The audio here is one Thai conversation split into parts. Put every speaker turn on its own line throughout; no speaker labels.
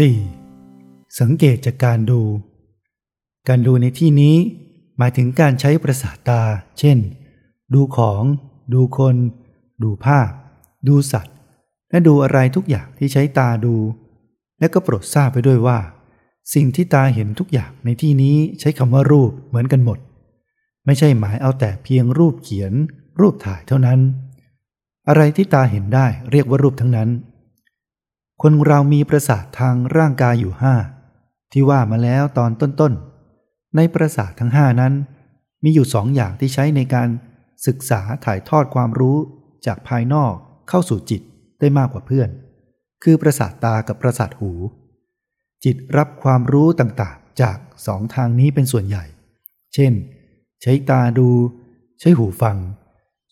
4. สังเกตจากการดู การดูในที่นี้ หมายถึงการใช้ประสาทตา เช่น ดูของ ดูคน ดูภาพ ดูสัตว์ และดูอะไรทุกอย่างที่ใช้ตาดู และก็โปรดทราบไปด้วยว่า สิ่งที่ตาเห็นทุกอย่างในที่นี้ใช้คำว่ารูปเหมือนกันหมด ไม่ใช่หมายเอาแต่เพียงรูปเขียน รูปถ่ายเท่านั้น อะไรที่ตาเห็นได้เรียกว่ารูปทั้งนั้น คนเรามีประสาททางร่างกายอยู่ห้าที่ว่ามาแล้วตอนต้นๆ ในประสาททั้งห้านั้น มีอยู่สองอย่างที่ใช้ในการศึกษาถ่ายทอดความรู้จากภายนอกเข้าสู่จิตได้มากกว่าเพื่อน คือประสาทตากับประสาทหู จิตรับความรู้ต่างๆ จากสองทางนี้เป็นส่วนใหญ่ เช่น ใช้ตาดู ใช้หูฟัง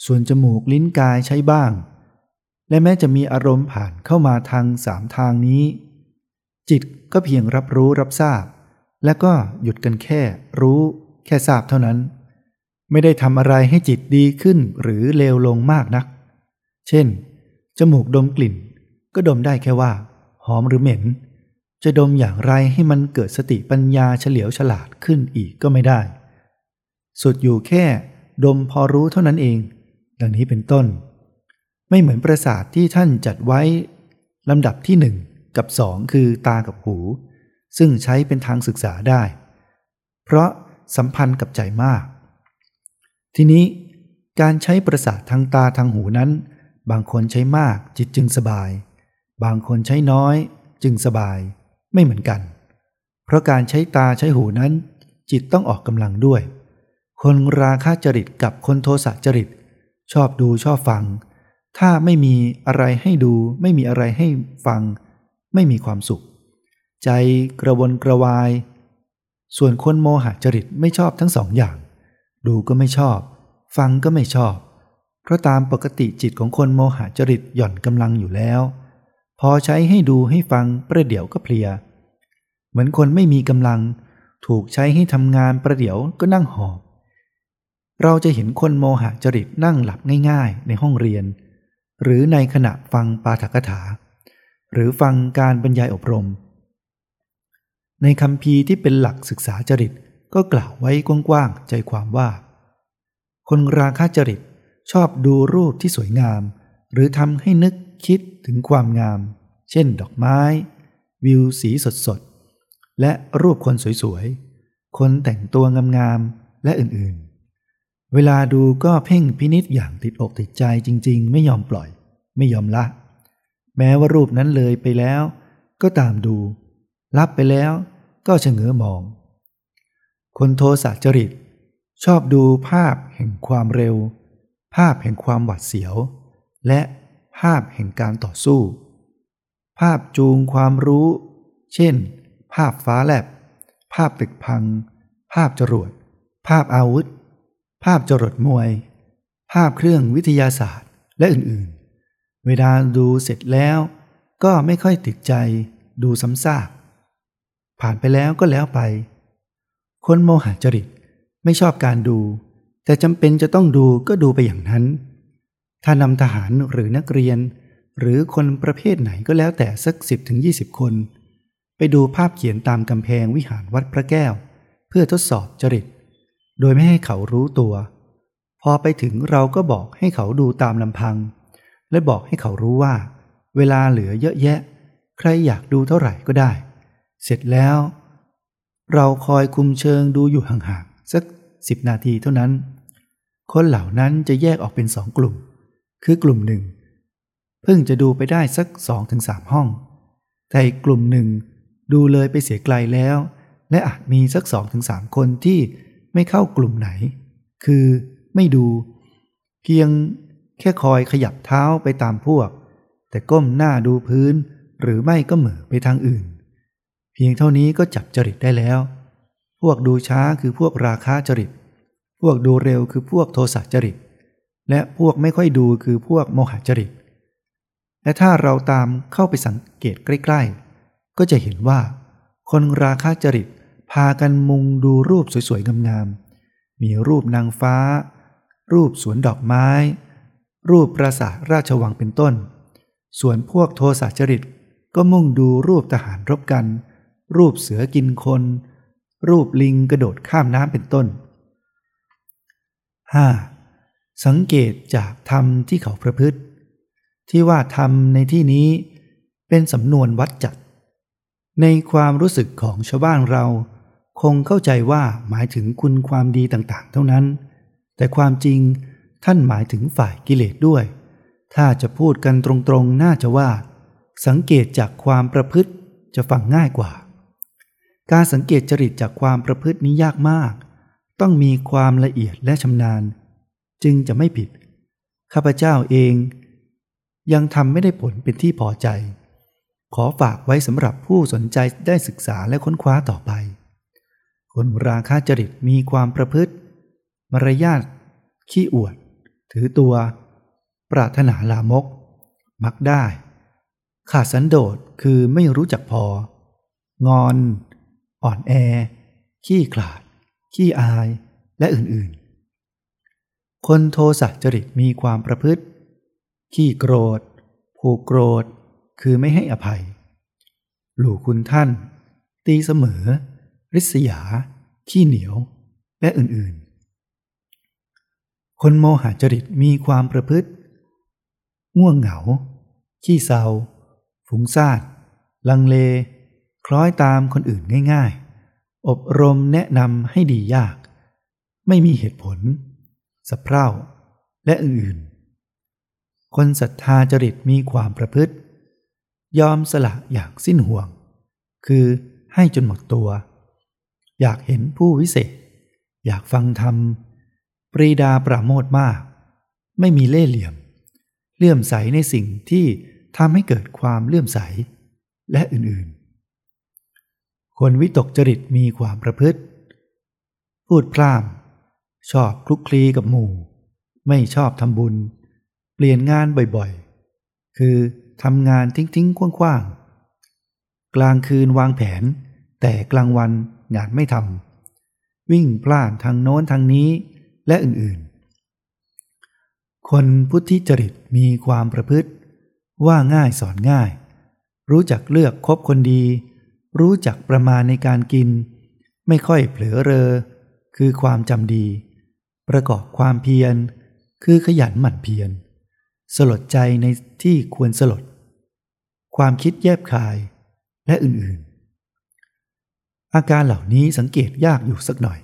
ส่วนจมูกลิ้นกายใช้บ้าง และแม้จะมีอารมณ์ผ่านเข้ามาทางสามทางนี้ จิตก็เพียงรับรู้รับทราบ และก็หยุดกันแค่รู้แค่ทราบเท่านั้น ไม่ได้ทำอะไรให้จิตดีขึ้นหรือเลวลงมากนัก เช่น จมูกดมกลิ่น ก็ดมได้แค่ว่า หอมหรือเหม็น จะดมอย่างไรให้มันเกิดสติปัญญาเฉลียวฉลาดขึ้นอีกก็ไม่ได้ สุดอยู่แค่ ดมพอรู้เท่านั้นเอง ดังนี้เป็นต้น ไม่เหมือนประสาทที่ท่านจัดไว้ลำดับที่หนึ่งกับสองคือตากับหู ซึ่งใช้เป็นทางศึกษาได้ เพราะสัมพันธ์กับใจมาก ทีนี้การใช้ประสาททางตาทางหูนั้น บางคนใช้มากจิตจึงสบาย บางคนใช้น้อยจึงสบายไม่เหมือนกัน เพราะการใช้ตาใช้หูนั้น จิตต้องออกกำลังด้วย คนราคะจริตกับคนโทสะจริต ชอบดูชอบฟัง ถ้าไม่มีอะไรให้ดู ไม่มีอะไรให้ฟัง ไม่มีความสุข ใจกระวนกระวาย ส่วนคนโมหะจริตไม่ชอบทั้งสองอย่าง ดูก็ไม่ชอบ ฟังก็ไม่ชอบ เพราะตามปกติจิตของคนโมหะจริตหย่อนกำลังอยู่แล้ว พอใช้ให้ดูให้ฟังประเดี๋ยวก็เพลีย เหมือนคนไม่มีกำลัง ถูกใช้ให้ทำงานประเดี๋ยวก็นั่งหอบ เราจะเห็นคนโมหะจริตนั่งหลับง่าย ๆ ในห้องเรียน หรือในขณะฟังปาฐกถา หรือฟังการบรรยายอบรม ในคำพีที่เป็นหลักศึกษาจริตก็กล่าวไว้กว้างๆใจความว่า คนราคะจริตชอบดูรูปที่สวยงาม หรือทำให้นึกคิดถึงความงาม เช่นดอกไม้ วิวสีสดๆ และรูปคนสวยๆ คนแต่งตัวงามๆ และอื่นๆ เวลาดูก็เพ่งพินิษอย่างติดอกติดใจจริง ๆ ไม่ยอมปล่อย ไม่ยอมละ แม้ว่ารูปนั้นเลยไปแล้ว ก็ตามดู รับไปแล้ว ก็เฉงอมอง คนโทสะจริต ชอบดูภาพแห่งความเร็ว ภาพแห่งความหวาดเสียว และภาพแห่งการต่อสู้ ภาพจูงความรู้ เช่น ภาพฟ้าแลบ ภาพตึกพัง ภาพจรวด ภาพอาวุธ ภาพจรดมวย ภาพเครื่องวิทยาศาสตร์และอื่นๆ เวลาดูเสร็จแล้ว ก็ไม่ค่อยติดใจดูซ้ำซากผ่านไปแล้วก็แล้วไป คนโมหะจริตไม่ชอบการดู แต่จำเป็นจะต้องดูก็ดูไปอย่างนั้น ถ้านำทหารหรือนักเรียน หรือคนประเภทไหนก็แล้วแต่สักสิบถึงยี่สิบคน ไปดูภาพเขียนตามกำแพงวิหารวัดพระแก้ว เพื่อทดสอบจริต โดยไม่ให้เขารู้ตัว พอไปถึงเราก็บอกให้เขาดูตามลำพัง และบอกให้เขารู้ว่า เวลาเหลือเยอะแยะ ใครอยากดูเท่าไหร่ก็ได้ เสร็จแล้ว เราคอยคุมเชิงดูอยู่ห่างๆสักสิบนาทีเท่านั้น คนเหล่านั้นจะแยกออกเป็นสองกลุ่ม คือกลุ่มหนึ่งเพิ่งจะดูไปได้สักสองถึงสามห้อง แต่อีกกลุ่มหนึ่งดูเลยไปเสียไกลแล้ว และอาจมีสักสองถึงสามคนที่ ไม่เข้ากลุ่มไหน คือไม่ดู เพียงแค่คอยขยับเท้าไปตามพวก แต่ก้มหน้าดูพื้น หรือไม่ก็เหม่อไปทางอื่น เพียงเท่านี้ก็จับจริตได้แล้ว พวกดูช้าคือพวกราคาจริต พวกดูเร็วคือพวกโทสะจริต และพวกไม่ค่อยดูคือพวกโมหจริต และถ้าเราตามเข้าไปสังเกตใกล้ ๆ ก็จะเห็นว่า คนราคาจริต พากันมุงดูรูปสวยๆงามๆ มีรูปนางฟ้า รูปสวนดอกไม้ รูปปราสาทราชวังเป็นต้น ส่วนพวกโทสะจริตก็มุ่งดูรูปทหารรบกัน รูปเสือกินคน รูปลิงกระโดดข้ามน้ำเป็นต้น 5. สังเกตจากธรรมที่เขาประพฤติ ที่ว่าธรรมในที่นี้เป็นสำนวนวัดจัด ในความรู้สึกของชาวบ้านเรา คงเข้าใจว่าหมายถึงคุณความดีต่างๆ เท่านั้น แต่ความจริงท่านหมายถึงฝ่ายกิเลสด้วย ถ้าจะพูดกันตรงๆ น่าจะว่า สังเกตจากความประพฤติจะฟังง่ายกว่า การสังเกตจริตจากความประพฤตินี้ยากมาก ต้องมีความละเอียดและชำนาญ จึงจะไม่ผิด ข้าพเจ้าเอง ยังทำไม่ได้ผลเป็นที่พอใจ ขอฝากไว้สำหรับผู้สนใจได้ศึกษาและค้นคว้าต่อไป คนราคาจริตมีความประพฤติ มารยาทขี้อวด ถือตัว ปรารถนาลามก มักได้ ขาดสันโดษคือไม่รู้จักพอ งอน อ่อนแอ ขี้ขลาด ขี้อาย และอื่นๆ คนโทสะจริตมีความประพฤติ ขี้โกรธ ผูกโกรธ คือไม่ให้อภัย หลู่คุณท่าน ตีเสมอ ริษยา ขี้เหนียว และอื่นๆ คนโมหะจริตมีความประพฤติ ง่วงเหงา ขี้เศร้าฟุ้งซ่านลังเล คล้อยตามคนอื่นง่ายๆ อบรมแนะนำให้ดียาก ไม่มีเหตุผลสะเพร่า และอื่นๆ คนศรัทธาจริตมีความประพฤติ ยอมสละอย่างสิ้นห่วง คือให้จนหมดตัว อยากเห็นผู้วิเศษ อยากฟังธรรม ปรีดาปราโมทมาก ไม่มีเล่ห์เหลี่ยม เลื่อมใสในสิ่งที่ทำให้เกิดความเลื่อมใส และอื่นๆ คนวิตกจริตมีความประพฤติ พูดพร่ำชอบคลุกคลีกับหมู่ ไม่ชอบทำบุญ เปลี่ยนงานบ่อยๆ คือทำงานทิ้งๆคว่างๆ กลางคืนวางแผน แต่กลางวัน งานไม่ทำวิ่งพล่านทางโน้นทางนี้และอื่นๆ คนพุทธิจริตมีความประพฤติ ว่าง่ายสอนง่าย รู้จักเลือกคบคนดี รู้จักประมาณในการกิน ไม่ค่อยเผลอเรอ คือความจำดี ประกอบความเพียร คือขยันหมั่นเพียร สลดใจในที่ควรสลด ความคิดแยบคายและอื่นๆ อาการเหล่านี้สังเกตยากอยู่สักหน่อย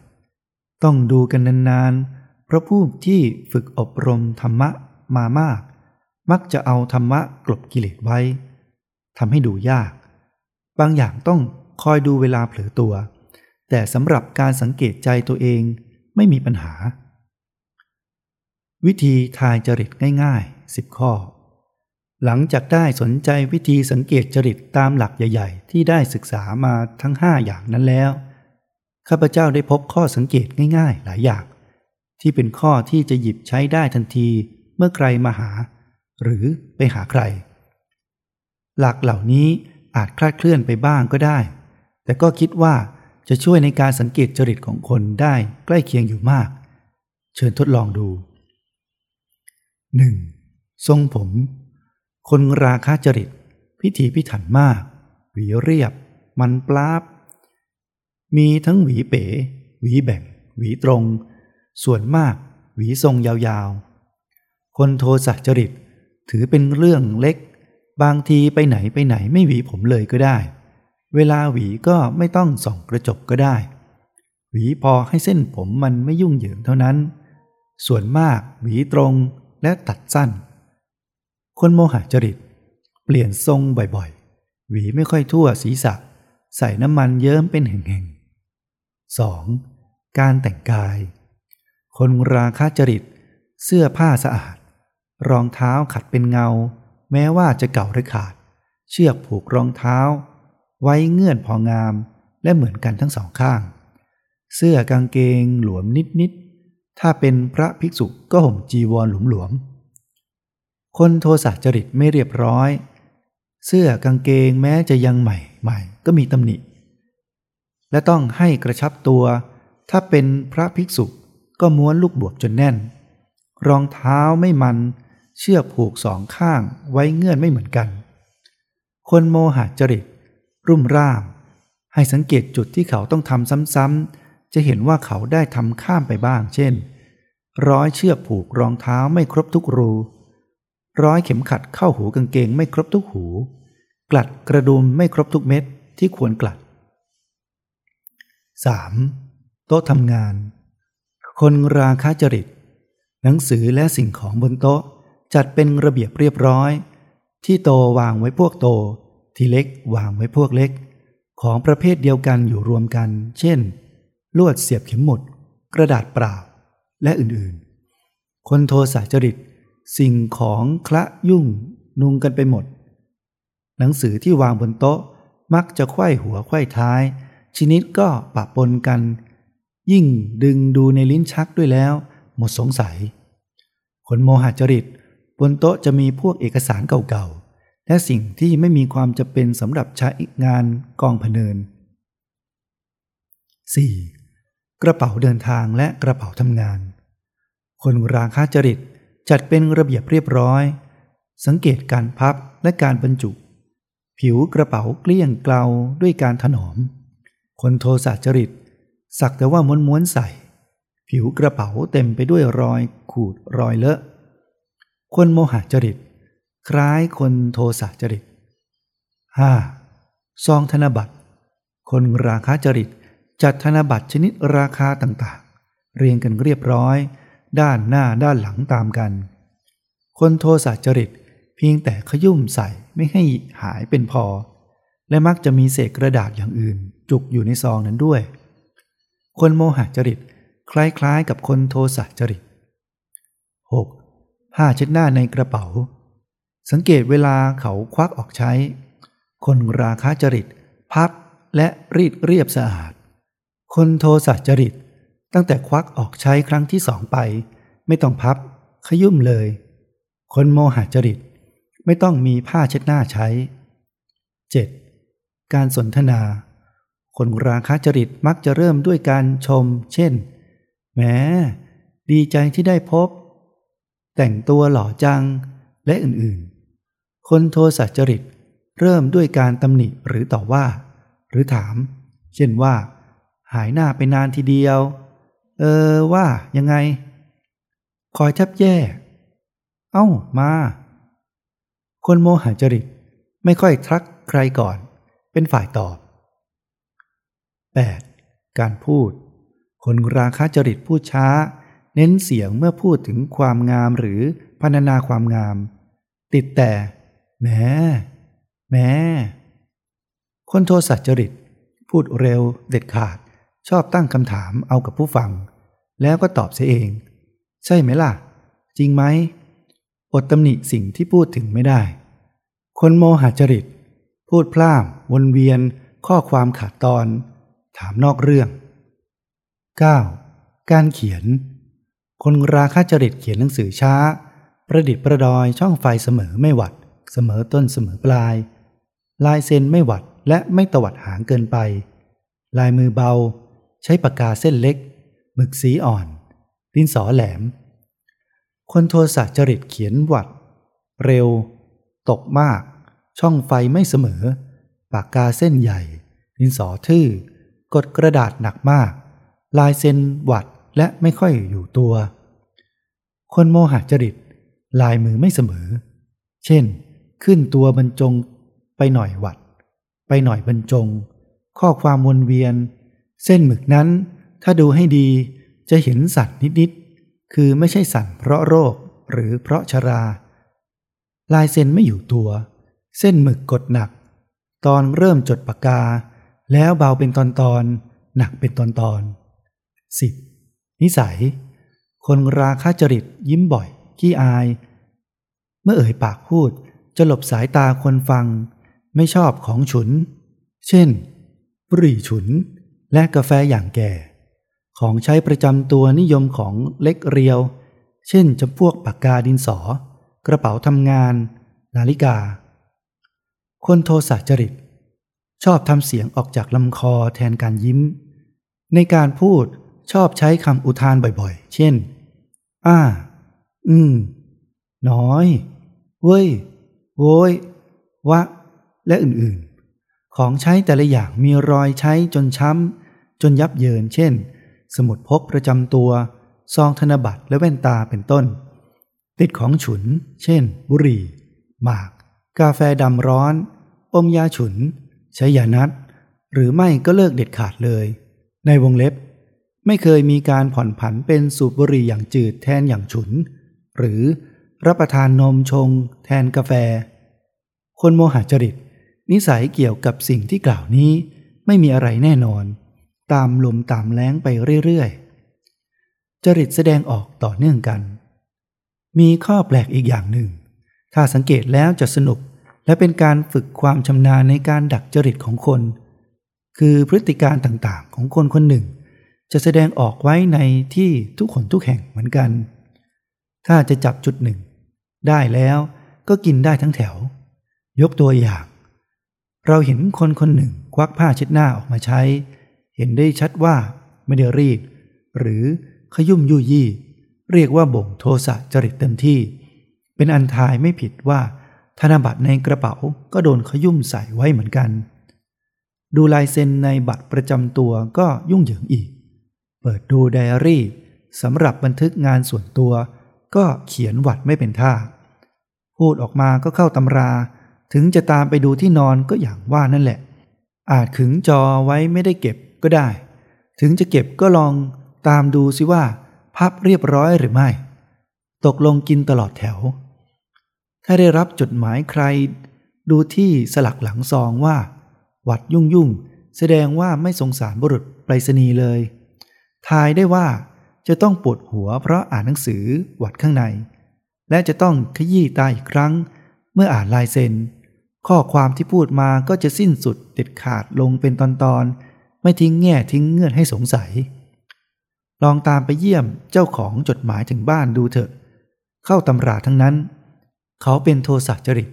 ต้องดูกันนานๆ เพราะผู้ที่ฝึกอบรมธรรมะมามาก มักจะเอาธรรมะกลบกิเลสไว้ทำให้ดูยาก บางอย่างต้องคอยดูเวลาเผลอตัว แต่สำหรับการสังเกตใจตัวเองไม่มีปัญหา วิธีทายจริตง่ายๆ 10 ข้อ หลังจากได้สนใจวิธีสังเกตจริตตามหลักใหญ่ๆ ที่ได้ศึกษามาทั้ง5อย่างนั้นแล้ว ข้าพเจ้าได้พบข้อสังเกตง่ายๆ หลายอย่าง ที่เป็นข้อที่จะหยิบใช้ได้ทันทีเมื่อใครมาหา หรือไปหาใคร หลักเหล่านี้อาจคลาดเคลื่อนไปบ้างก็ได้ แต่ก็คิดว่าจะช่วยในการสังเกตจริตของคนได้ใกล้เคียงอยู่มาก เชิญทดลองดู 1. ทรงผม คนราคาจริต พิธีพิถันมาก หวีเรียบ มันปลาบ มีทั้งหวีเป๋ หวีแบ่ง หวีตรง ส่วนมาก หวีทรงยาวๆ คนโทสะจริต ถือเป็นเรื่องเล็ก บางทีไปไหนไปไหนไม่หวีผมเลยก็ได้ เวลาหวีก็ไม่ต้องส่องกระจกก็ได้ หวีพอให้เส้นผมมันไม่ยุ่งเหยิงเท่านั้น ส่วนมากหวีตรงและตัดสั้น คนโมหะจริต เปลี่ยนทรงบ่อยๆ หวีไม่ค่อยทั่วศีรษะ ใส่น้ำมันเยิ้มเป็นแห่ง 2. การแต่งกาย คนราคาจริต เสื้อผ้าสะอาด รองเท้าขัดเป็นเงา แม้ว่าจะเก่าหรือขาด เชือกผูกรองเท้า ไว้เงื่อนพองามและเหมือนกันทั้งสองข้าง เสื้อกางเกงหลวมนิดๆถ้าเป็นพระภิกษุก็ห่มจีวรหลวมๆ คนโทสะจริตไม่เรียบร้อย เสื้อกางเกงแม้จะยังใหม่ใหม่ก็มีตำหนิ และต้องให้กระชับตัว ถ้าเป็นพระภิกษุก็ม้วนลูกบวบจนแน่น รองเท้าไม่มัน เชือกผูกสองข้างไว้เงื่อนไม่เหมือนกัน คนโมหะจริต รุ่มร่าม ให้สังเกตจุดที่เขาต้องทำซ้ำๆ จะเห็นว่าเขาได้ทำข้ามไปบ้าง เช่น ร้อยเชือกผูกรองเท้าไม่ครบทุกรู ร้อยเข็มขัดเข้าหูกางเกงไม่ครบทุกหู กลัดกระดุมไม่ครบทุกเม็ดที่ควรกลัด 3. โต๊ะทำงาน คนราคาจริต หนังสือและสิ่งของบนโต๊ะจัดเป็นระเบียบเรียบร้อย ที่โตวางไว้พวกโต ที่เล็กวางไว้พวกเล็ก ของประเภทเดียวกันอยู่รวมกัน เช่น ลวดเสียบเข็มหมุด กระดาษเปล่า และอื่นๆ คนโทสายจริต สิ่งของคละยุ่งนุงกันไปหมด หนังสือที่วางบนโต๊ะมักจะไขว้หัวไขว้ท้าย ชนิดก็ปะปนกัน ยิ่งดึงดูในลิ้นชักด้วยแล้ว หมดสงสัย คนโมหจริต บนโต๊ะจะมีพวกเอกสารเก่าๆ และสิ่งที่ไม่มีความจะเป็นสำหรับใช้งานกองพเนิน 4. กระเป๋าเดินทางและกระเป๋าทำงาน คนราคาจริต จัดเป็นระเบียบเรียบร้อย สังเกตการพับและการบรรจุ ผิวกระเป๋าเกลี้ยงเกลาด้วยการถนอม คนโทสะจริต สักแต่ว่าม้วนๆใส่ ผิวกระเป๋าเต็มไปด้วยรอยขูดรอยเลอะ คนโมหจริต คล้ายคนโทสะจริต 5. ซองธนบัตร คนราคาจริตจัดธนบัตรชนิดราคาต่างๆ เรียงกันเรียบร้อย ด้านหน้าด้านหลังตามกัน คนโทสะจริตเพียงแต่ขยุ่มใส่ไม่ให้หายเป็นพอ และมักจะมีเศษกระดาษอย่างอื่น จุกอยู่ในซองนั้นด้วย คนโมหจริตคล้ายๆกับคนโทสะจริต 6. ผ้าเช็ดหน้าในกระเป๋า สังเกตเวลาเขาควักออกใช้ คนราคาจริต พับและรีดเรียบสะอาด คนโทสะจริต ตั้งแต่ควักออกใช้ครั้งที่สองไป ไม่ต้องพับ ขยุ่มเลย คนโมหจริต ไม่ต้องมีผ้าเช็ดหน้าใช้ 7. การสนทนา คนราคาจริตมักจะเริ่มด้วยการชม เช่นแม้ดีใจที่ได้พบ แต่งตัวหล่อจัง และอื่นๆ คนโทสัจริตเริ่มด้วยการตำหนิหรือต่อว่า หรือถาม เช่นว่า หายหน้าไปนานทีเดียว เออว่ายังไง คอยแทบแย่ เอ้ามา คนโมหจริตไม่ค่อยทักใครก่อน เป็นฝ่ายตอบ 8. การพูด คนราคาจริตพูดช้า เน้นเสียงเมื่อพูดถึงความงามหรือพรรณนาความงาม ติดแต่แม้แม้คนโทสัจริต พูดเร็วเด็ดขาด ชอบตั้งคำถามเอากับผู้ฟัง แล้วก็ตอบเสียเอง ใช่ไหมล่ะ จริงไหมอดตำหนิสิ่งที่พูดถึงไม่ได้ คนโมหจริต พูดพล่ามวนเวียน ข้อความขาดตอน ถามนอกเรื่อง 9. การเขียน คนราคาจริตเขียนหนังสือช้า ประดิษฐ์ประดอยช่องไฟเสมอไม่หวัด เสมอต้นเสมอปลาย ลายเซ็นไม่หวัดและไม่ตวัดหางเกินไป ลายมือเบา ใช้ปากกาเส้นเล็ก หมึกสีอ่อน ดินสอแหลม คนโทสะจริตเขียนหวัด เร็ว ตกมาก ช่องไฟไม่เสมอ ปากกาเส้นใหญ่ ดินสอทื่อ กดกระดาษหนักมาก ลายเซ็นหวัดและไม่ค่อยอยู่ตัว คนโมหะจริต ลายมือไม่เสมอ เช่น ขึ้นตัวบรรจงไปหน่อยวัด ไปหน่อยบรรจง ข้อความวนเวียน เส้นหมึกนั้น ถ้าดูให้ดีจะเห็นสัตว์นิดๆ คือไม่ใช่สัตว์เพราะโรคหรือเพราะชรา ลายเส้นไม่อยู่ตัว เส้นหมึกกดหนัก ตอนเริ่มจดปากกา แล้วเบาเป็นตอนตอน หนักเป็นตอนตอนสิบนิสัย คนราคาจริตยิ้มบ่อยขี้อาย เมื่อเอ่ยปากพูดจะหลบสายตาคนฟัง ไม่ชอบของฉุน เช่นบุหรี่ฉุน และกาแฟอย่างแก่ ของใช้ประจำตัวนิยมของเล็กเรียว เช่นจำพวกปากกาดินสอ กระเป๋าทำงาน นาฬิกา คนโทสะจริต ชอบทำเสียงออกจากลำคอแทนการยิ้ม ในการพูดชอบใช้คำอุทานบ่อยๆ เช่น อ้า อืม น้อย เว้ย โว้ย วะ และอื่นๆ ของใช้แต่ละอย่างมีรอยใช้จนช้ำ จนยับเยิน เช่น สมุดพกประจำตัว ซองธนบัตรและแว่นตาเป็นต้น ติดของฉุน เช่น บุหรี่ หมาก กาแฟดำร้อน อมยาฉุน ใช้ยานัด หรือไม่ก็เลิกเด็ดขาดเลย ในวงเล็บ ไม่เคยมีการผ่อนผันเป็นสูบบุหรี่อย่างจืดแทนอย่างฉุน หรือรับประทานนมชง แทนกาแฟ คนโมหจริต นิสัยเกี่ยวกับสิ่งที่กล่าวนี้ ไม่มีอะไรแน่นอน ตามลมตามแล้งไปเรื่อยๆ จริตแสดงออกต่อเนื่องกัน มีข้อแปลกอีกอย่างหนึ่ง ถ้าสังเกตแล้วจะสนุก และเป็นการฝึกความชำนาญในการดักจริตของคน คือพฤติการต่างๆ ของคนคนหนึ่ง จะแสดงออกไว้ในที่ทุกคนทุกแห่งเหมือนกัน ถ้าจะจับจุดหนึ่ง ได้แล้วก็กินได้ทั้งแถว ยกตัวอย่าง เราเห็นคนคนหนึ่งควักผ้าเช็ดหน้าออกมาใช้ เห็นได้ชัดว่าไม่ได้รีด หรือขยุ่มยุยี่ เรียกว่าบ่งโทสะจริตเต็มที่ เป็นอันทายไม่ผิดว่า ธนบัตรในกระเป๋าก็โดนขยุ่มใส่ไว้เหมือนกัน ดูลายเซ็นในบัตรประจำตัวก็ยุ่งเหยิงอีก เปิดดูไดอารี่สำหรับบันทึกงานส่วนตัว ก็เขียนวัดไม่เป็นท่า พูดออกมาก็เข้าตำรา ถึงจะตามไปดูที่นอนก็อย่างว่านั่นแหละ อาจขึงจอไว้ไม่ได้เก็บก็ได้ ถึงจะเก็บก็ลองตามดูสิว่า พับเรียบร้อยหรือไม่ ตกลงกินตลอดแถว ถ้าได้รับจดหมายใคร ดูที่สลักหลังซองว่าวัดยุ่งยุ่งแสดงว่าไม่สงสารบุรุษไปรษณีย์เลย ทายได้ว่าจะต้องปวดหัวเพราะอ่านหนังสือวัดข้างใน และจะต้องขยี้ตาอีกครั้ง เมื่ออ่านลายเซ็น ข้อความที่พูดมาก็จะสิ้นสุดเด็ดขาดลงเป็นตอนๆ ไม่ทิ้งแง่ทิ้งเงื่อนให้สงสัย ลองตามไปเยี่ยมเจ้าของจดหมายถึงบ้านดูเถอะ เข้าตำราทั้งนั้น เขาเป็นโทสะจริต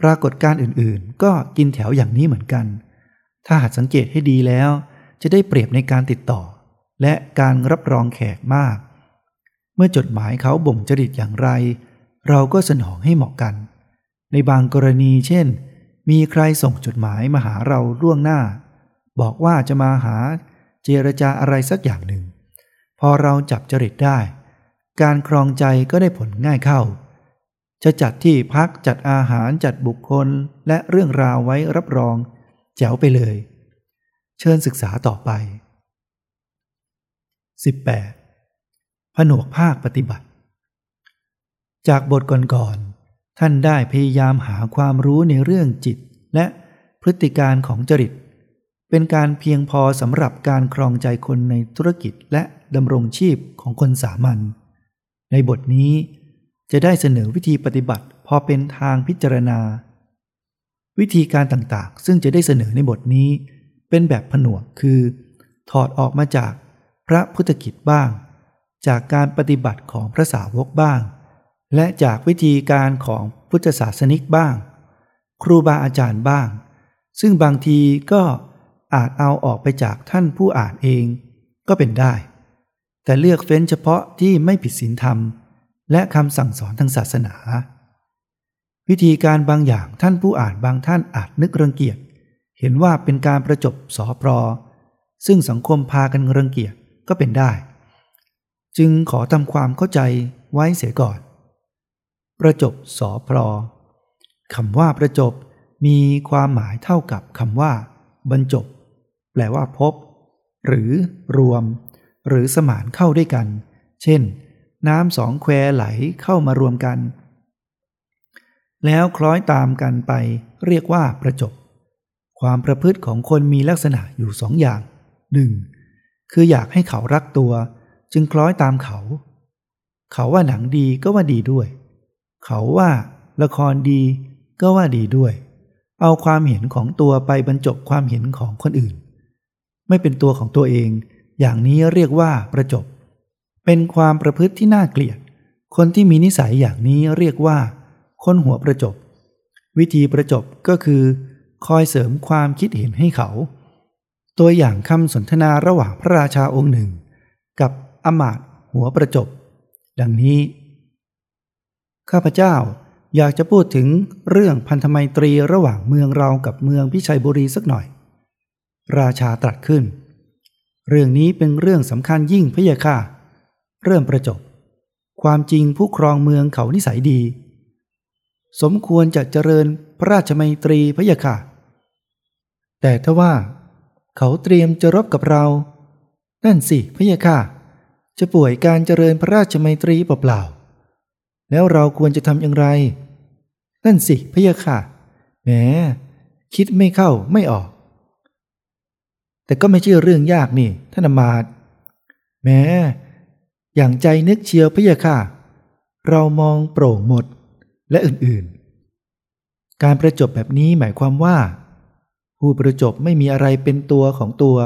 ปรากฏการอื่นๆ ก็กินแถวอย่างนี้เหมือนกัน ถ้าหากสังเกตให้ดีแล้ว จะได้เปรียบในการติดต่อ และการรับรองแขกมาก เมื่อจดหมายเขาบ่งจริตอย่างไร เราก็สนองให้เหมาะกัน ในบางกรณีเช่น มีใครส่งจดหมายมาหาเราล่วงหน้า บอกว่าจะมาหาเจรจาอะไรสักอย่างหนึ่ง พอเราจับจริตได้ การครองใจก็ได้ผลง่ายเข้า จะจัดที่พักจัดอาหารจัดบุคคลและเรื่องราวไว้รับรอง แจ๋วไปเลย เชิญศึกษาต่อไป 18 ผนวกภาคปฏิบัติ จากบทก่อนๆ ท่านได้พยายามหาความรู้ในเรื่องจิต และพฤติการของจริต เป็นการเพียงพอสำหรับการครองใจคนในธุรกิจและดำรงชีพของคนสามัญในบทนี้จะได้เสนอวิธีปฏิบัติพอเป็นทางพิจารณา วิธีการต่างๆ ซึ่งจะได้เสนอในบทนี้ เป็นแบบผนวกคือ ถอดออกมาจากพระพุทธกิจบ้าง จากการปฏิบัติของพระสาวกบ้าง และจากวิธีการของพุทธศาสนิกบ้าง ครูบาอาจารย์บ้าง ซึ่งบางทีก็อาจเอาออกไปจากท่านผู้อ่านเองก็เป็นได้ แต่เลือกเฟ้นเฉพาะที่ไม่ผิดศีลธรรม และคำสั่งสอนทางศาสนา วิธีการบางอย่างท่านผู้อ่านบางท่านอาจนึกรังเกียจ เห็นว่าเป็นการประจบสอปรซึ่งสังคมพากันรังเกียจก็เป็นได้ จึงขอทำความเข้าใจไว้เสียก่อน ประจบสอพลอคำว่าประจบมีความหมายเท่ากับคำว่า บรรจบ แปลว่าพบ หรือรวม หรือสมานเข้าด้วยกัน เช่น น้ำสองแควไหลเข้ามารวมกัน แล้วคล้อยตามกันไปเรียกว่าประจบ ความประพฤติของคนมีลักษณะอยู่สองอย่างหนึ่งคืออยากให้เขารักตัว จึงคล้อยตามเขา เขาว่าหนังดีก็ว่าดีด้วย เขาว่าละครดีก็ว่าดีด้วย เอาความเห็นของตัวไปบรรจบความเห็นของคนอื่น ไม่เป็นตัวของตัวเอง อย่างนี้เรียกว่าประจบ เป็นความประพฤติที่น่าเกลียด คนที่มีนิสัยอย่างนี้เรียกว่า คนหัวประจบ วิธีประจบก็คือ คอยเสริมความคิดเห็นให้เขา ตัวอย่างคำสนทนาระหว่างพระราชาองค์หนึ่ง กับอมาตหัวประจบ ดังนี้ ข้าพเจ้าอยากจะพูดถึงเรื่องพันธไมตรีระหว่างเมืองเรากับเมืองพิชัยบุรีสักหน่อย ราชาตรัสขึ้น เรื่องนี้เป็นเรื่องสำคัญยิ่งพะยะค่ะ เริ่มประจบ ความจริงผู้ครองเมืองเขานิสัยดี สมควรจะเจริญพระราชมัยตรีพะยะค่ะ แต่ถ้าว่า เขาเตรียมจะรบกับเรา นั่นสิพะยะค่ะ จะป่วยการเจริญพระราชมัยตรีเปล่าๆ แล้วเราควรจะทำอย่างไร นั่นสิพะยะค่ะ แหม คิดไม่เข้าไม่ออก แต่ก็ไม่ใช่เรื่องยากนี่ท่านอมาตย์แม้อย่างใจนึกเชียวพะยะค่ะ เรามองโปร่งหมดและอื่นๆ การประจบแบบนี้หมายความว่า ผู้ประจบไม่มีอะไรเป็นตัวของตัว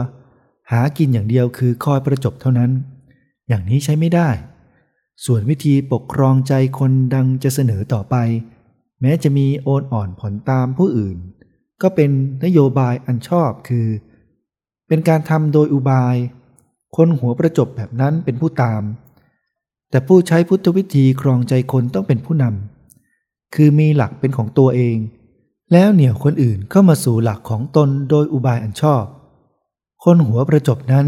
หากินอย่างเดียวคือคอยประจบเท่านั้น อย่างนี้ใช้ไม่ได้ ส่วนวิธีปกครองใจคนดังจะเสนอต่อไป แม้จะมีโอนอ่อนผ่อนตามผู้อื่น ก็เป็นนโยบายอันชอบคือ เป็นการทำโดยอุบาย คนหัวประจบแบบนั้นเป็นผู้ตาม แต่ผู้ใช้พุทธวิธีครองใจคนต้องเป็นผู้นำคือมีหลักเป็นของตัวเอง แล้วเหนี่ยวคนอื่นเข้ามาสู่หลักของตนโดยอุบายอันชอบ คนหัวประจบนั้น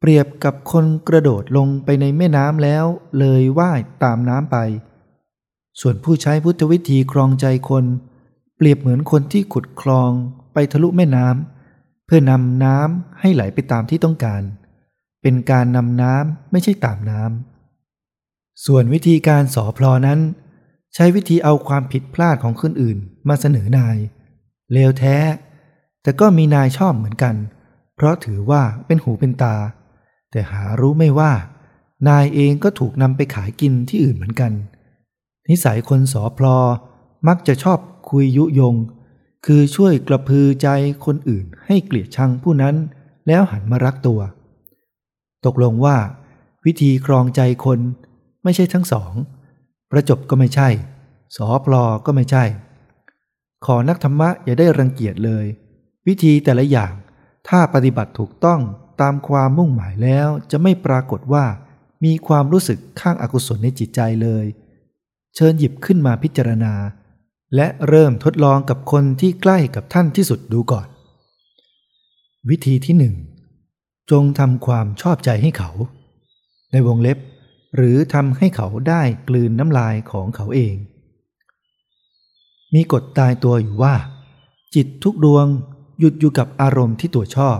เปรียบกับคนกระโดดลงไปในแม่น้ำแล้วเลยว่ายตามน้ำไป ส่วนผู้ใช้พุทธวิธีครองใจคน เปรียบเหมือนคนที่ขุดคลองไปทะลุแม่น้ำเพื่อนำน้ำให้ไหลไปตามที่ต้องการ เป็นการนำน้ำไม่ใช่ตามน้ำส่วนวิธีการสอพลอนั้น ใช้วิธีเอาความผิดพลาดของคนอื่นมาเสนอนายเลวแท้ แต่ก็มีนายชอบเหมือนกัน เพราะถือว่าเป็นหูเป็นตา แต่หารู้ไม่ว่า นายเองก็ถูกนำไปขายกินที่อื่นเหมือนกัน นิสัยคนสอพลอมักจะชอบคุยยุยง คือช่วยกระพือใจคนอื่นให้เกลียดชังผู้นั้น แล้วหันมารักตัว ตกลงว่า วิธีครองใจคนไม่ใช่ทั้งสอง ประจบก็ไม่ใช่ สอพลอก็ไม่ใช่ ขอนักธรรมะอย่าได้รังเกียจเลย วิธีแต่ละอย่างถ้าปฏิบัติถูกต้อง ตามความมุ่งหมายแล้วจะไม่ปรากฏว่า มีความรู้สึกข้างอากุศลในจิตใจเลย เชิญหยิบขึ้นมาพิจารณา และเริ่มทดลองกับคนที่ใกล้กับท่านที่สุดดูก่อน วิธีที่หนึ่งจงทำความชอบใจให้เขา ในวงเล็บ หรือทำให้เขาได้กลืนน้ำลายของเขาเอง มีกฎตายตัวอยู่ว่า จิตทุกดวงหยุดอยู่กับอารมณ์ที่ตัวชอบ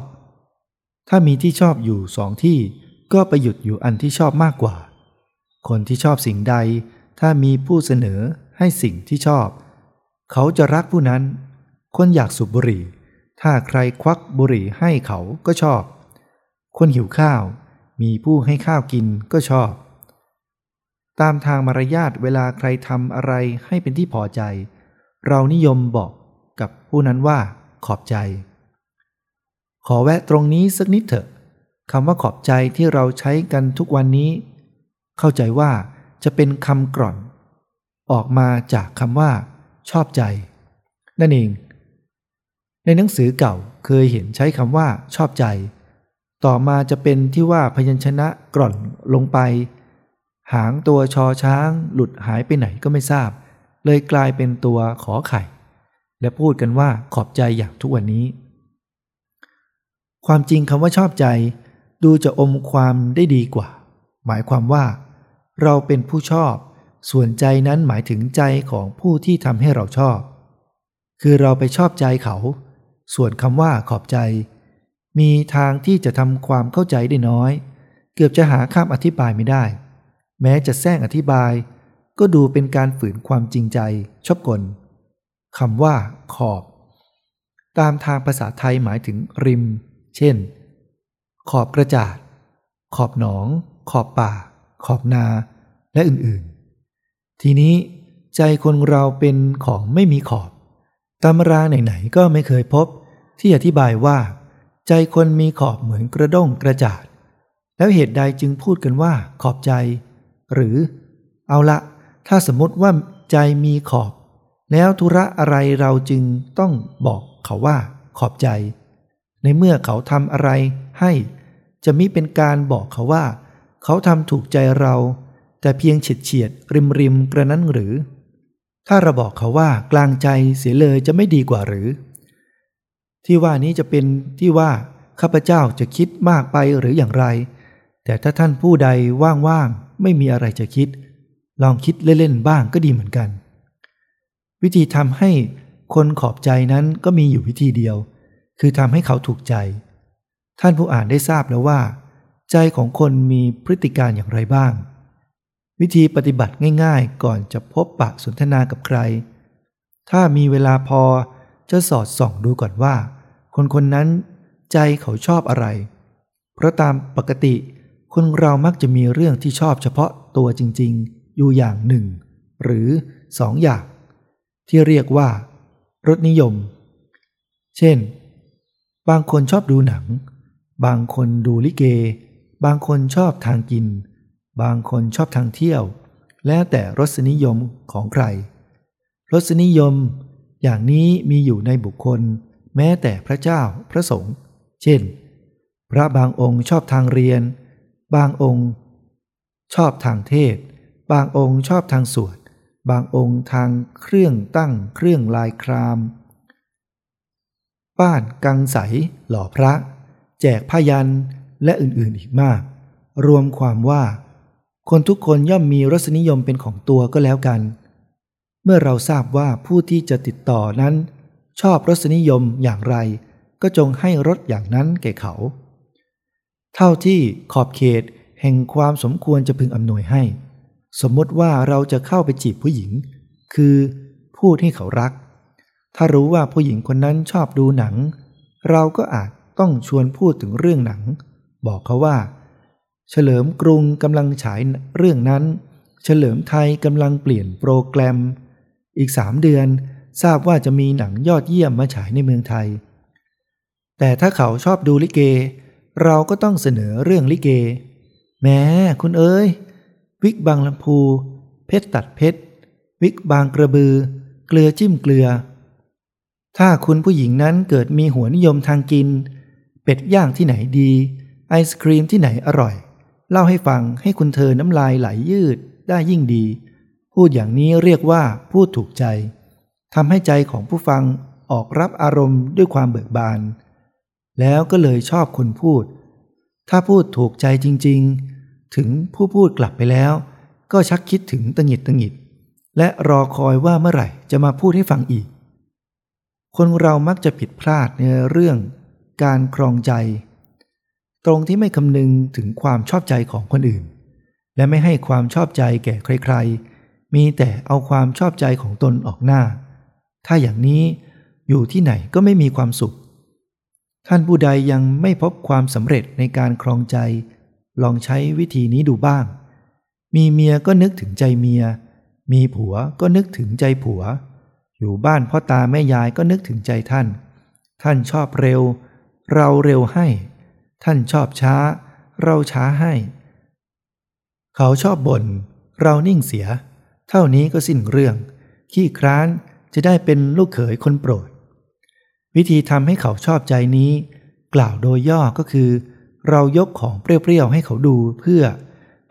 ถ้ามีที่ชอบอยู่สองที่ ก็ไปหยุดอยู่อันที่ชอบมากกว่า คนที่ชอบสิ่งใด ถ้ามีผู้เสนอให้สิ่งที่ชอบ เขาจะรักผู้นั้น คนอยากสูบบุหรี่ ถ้าใครควักบุหรี่ให้เขาก็ชอบ คนหิวข้าว มีผู้ให้ข้าวกินก็ชอบ ตามทางมารยาทเวลาใครทำอะไรให้เป็นที่พอใจ เรานิยมบอกกับผู้นั้นว่าขอบใจ ขอแวะตรงนี้สักนิดเถอะคำว่าขอบใจที่เราใช้กันทุกวันนี้ เข้าใจว่าจะเป็นคำกร่อน ออกมาจากคำว่า ชอบใจ นั่นเอง ในหนังสือเก่าเคยเห็นใช้คำว่า ชอบใจ ต่อมาจะเป็นที่ว่าพยัญชนะกร่อนลงไป หางตัวชอช้าง หลุดหายไปไหนก็ไม่ทราบ เลยกลายเป็นตัวขอไข่ และพูดกันว่าขอบใจอย่างทุกวันนี้ ความจริงคำว่าชอบใจ ดูจะอมความได้ดีกว่า หมายความว่า เราเป็นผู้ชอบ ส่วนใจนั้นหมายถึงใจของผู้ที่ทำให้เราชอบ คือเราไปชอบใจเขา ส่วนคำว่าขอบใจ มีทางที่จะทำความเข้าใจได้น้อย เกือบจะหาคำอธิบายไม่ได้ แม้จะแซงอธิบาย ก็ดูเป็นการฝืนความจริงใจชอบกลคำว่าขอบ ตามทางภาษาไทยหมายถึงริม เช่น ขอบกระจาด ขอบหนอง ขอบป่า ขอบนา และอื่นๆ ทีนี้ใจคนเราเป็นของไม่มีขอบตำราไหนๆก็ไม่เคยพบที่อธิบายว่า ใจคนมีขอบเหมือนกระด้งกระจาด แล้วเหตุใดจึงพูดกันว่าขอบใจ หรือ เอาละ ถ้าสมมติว่าใจมีขอบ แล้วธุระอะไรเราจึงต้องบอกเขาว่าขอบใจ ในเมื่อเขาทำอะไรให้ จะมิเป็นการบอกเขาว่า เขาทำถูกใจเรา แต่เพียงเฉียดเฉียดริมริมกระนั้นหรือ ถ้าเราบอกเขาว่ากลางใจเสียเลยจะไม่ดีกว่าหรือ ที่ว่านี้จะเป็นที่ว่าข้าพเจ้าจะคิดมากไปหรืออย่างไร แต่ถ้าท่านผู้ใดว่างๆไม่มีอะไรจะคิด ลองคิดเล่นๆบ้างก็ดีเหมือนกัน วิธีทำให้คนขอบใจนั้นก็มีอยู่วิธีเดียว คือทำให้เขาถูกใจ ท่านผู้อ่านได้ทราบแล้วว่า ใจของคนมีพฤติการอย่างไรบ้าง วิธีปฏิบัติง่ายๆ ก่อนจะพบปะสนทนากับใคร ถ้ามีเวลาพอจะสอดส่องดูก่อนว่า คนคนนั้นใจเขาชอบอะไร เพราะตามปกติคนเรามักจะมีเรื่องที่ชอบเฉพาะตัวจริงๆ อยู่อย่างหนึ่ง หรือสองอย่าง ที่เรียกว่ารสนิยม เช่น บางคนชอบดูหนัง บางคนดูลิเก บางคนชอบทางกิน บางคนชอบทางเที่ยว แล้วแต่รสนิยมของใคร รสนิยม อย่างนี้มีอยู่ในบุคคล แม้แต่พระเจ้าพระสงฆ์เช่น พระบางองค์ชอบทางเรียน บางองค์ ชอบทางเทศ บางองค์ชอบทางสวด บางองค์ทางเครื่องตั้งเครื่องลายคราม ป้านกังใส หล่อพระ แจกพยันและอื่นๆอีกมาก รวมความว่า คนทุกคนย่อมมีรสนิยมเป็นของตัวก็แล้วกัน เมื่อเราทราบว่าผู้ที่จะติดต่อนั้น ชอบรสนิยมอย่างไร ก็จงให้รสอย่างนั้นแก่เขา เท่าที่ขอบเขตแห่งความสมควรจะพึงอำนวยให้ สมมติว่าเราจะเข้าไปจีบผู้หญิง คือพูดให้เขารัก ถ้ารู้ว่าผู้หญิงคนนั้นชอบดูหนัง เราก็อาจต้องชวนพูดถึงเรื่องหนัง บอกเขาว่า เฉลิมกรุงกำลังฉายเรื่องนั้น เฉลิมไทยกำลังเปลี่ยนโปรแกรม อีกสามเดือนทราบว่าจะมีหนังยอดเยี่ยมมาฉายในเมืองไทย แต่ถ้าเขาชอบดูลิเก เราก็ต้องเสนอเรื่องลิเก แม้คุณเอ้ย วิกบางลำพู เพชรตัดเพชร วิกบางกระบือ เกลือจิ้มเกลือ ถ้าคุณผู้หญิงนั้นเกิดมีหัวนิยมทางกิน เป็ดย่างที่ไหนดี ไอศครีมที่ไหนอร่อย เล่าให้ฟังให้คุณเธอน้ำลายไหลยยืดได้ยิ่งดี พูดอย่างนี้เรียกว่าพูดถูกใจทำให้ใจของผู้ฟังออกรับอารมณ์ด้วยความเบิกบาน แล้วก็เลยชอบคนพูด ถ้าพูดถูกใจจริง ๆ ถึงผู้พูดกลับไปแล้ว ก็ชักคิดถึงตังหิดตังหิด และรอคอยว่าเมื่อไหร่จะมาพูดให้ฟังอีก คนเรามักจะผิดพลาดในเรื่องการครองใจ ตรงที่ไม่คำนึงถึงความชอบใจของคนอื่น และไม่ให้ความชอบใจแก่ใครๆ มีแต่เอาความชอบใจของตนออกหน้า ถ้าอย่างนี้อยู่ที่ไหนก็ไม่มีความสุข ท่านผู้ใดยังไม่พบความสำเร็จในการครองใจ ลองใช้วิธีนี้ดูบ้าง มีเมียก็นึกถึงใจเมีย มีผัวก็นึกถึงใจผัว อยู่บ้านพ่อตาแม่ยายก็นึกถึงใจท่าน ท่านชอบเร็ว เราเร็วให้ ท่านชอบช้า เราช้าให้ เขาชอบบน่นเรานิ่งเสีย เท่านี้ก็สิ้นเรื่อง ขี้คร้านจะได้เป็นลูกเขยคนโปรด วิธีทำให้เขาชอบใจนี้ กล่าวโดยย่อก็คือ เรายกของเปรี้ยวๆให้เขาดูเพื่อ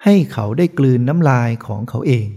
ให้เขาได้กลืนน้ำลายของเขาเอง